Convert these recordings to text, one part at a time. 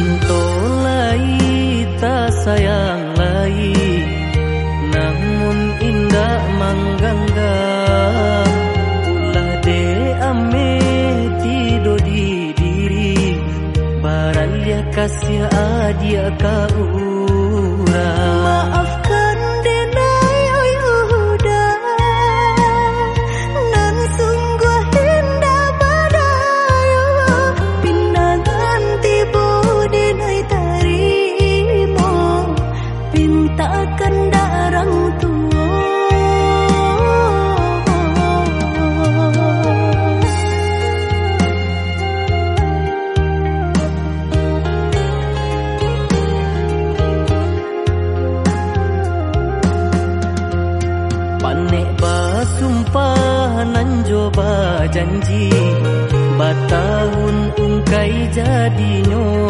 cinta tak sayang lai namun indah manggangga ulah de ame tido di diri baralya kasih adia kau. Sumpah janji Batahun ungkai jadinya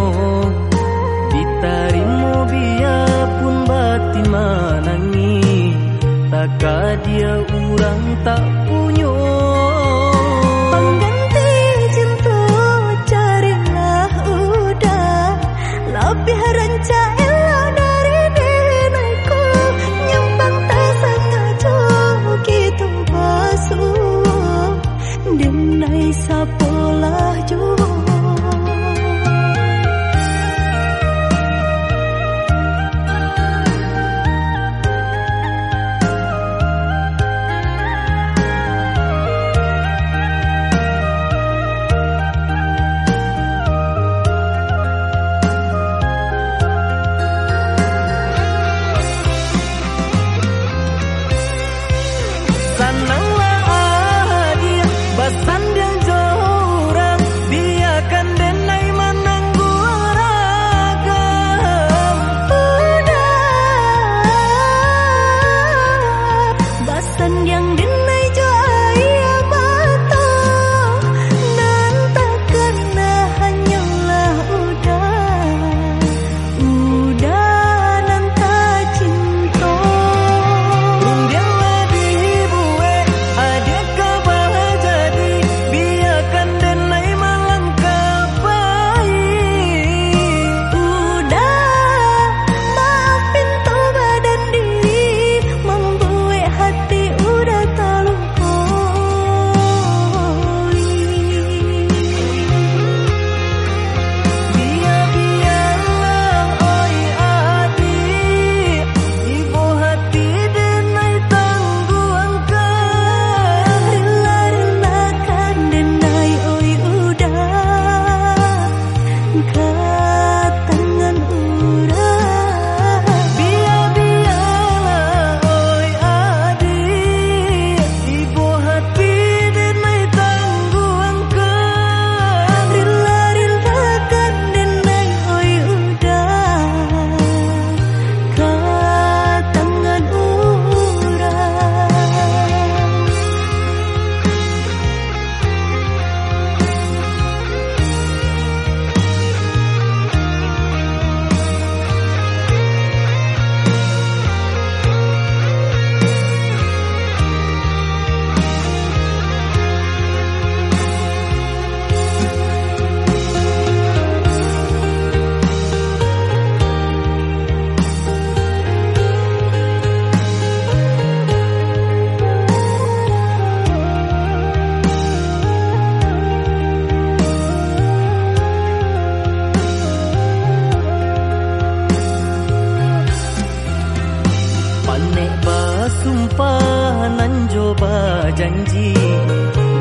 janji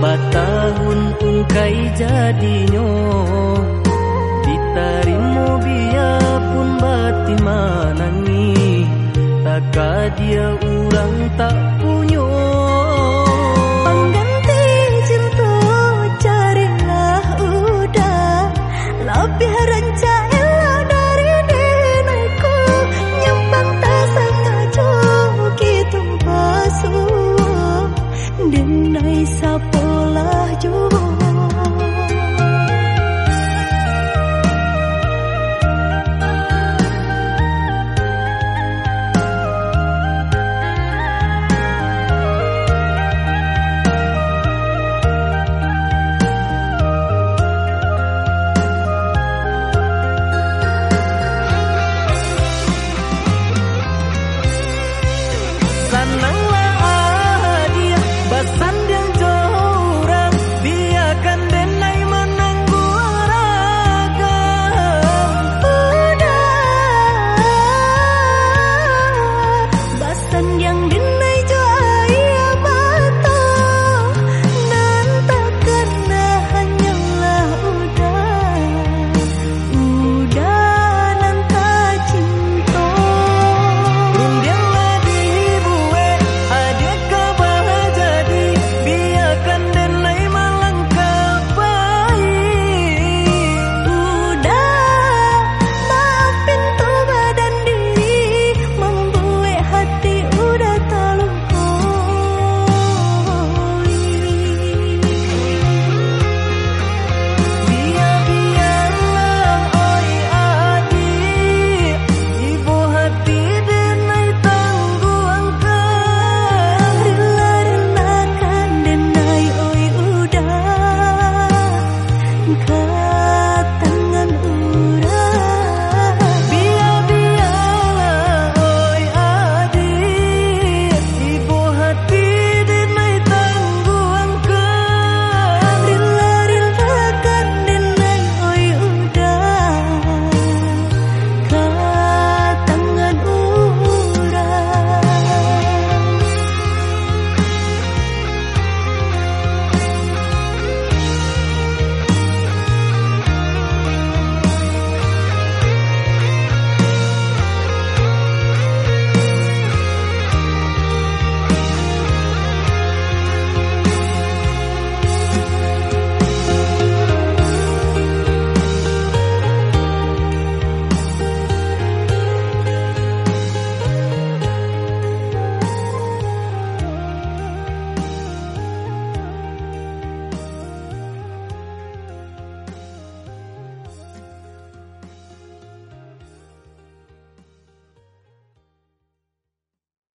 Batahun ungkai jadinya. Ditarimo biarpun batin manangi Taka dia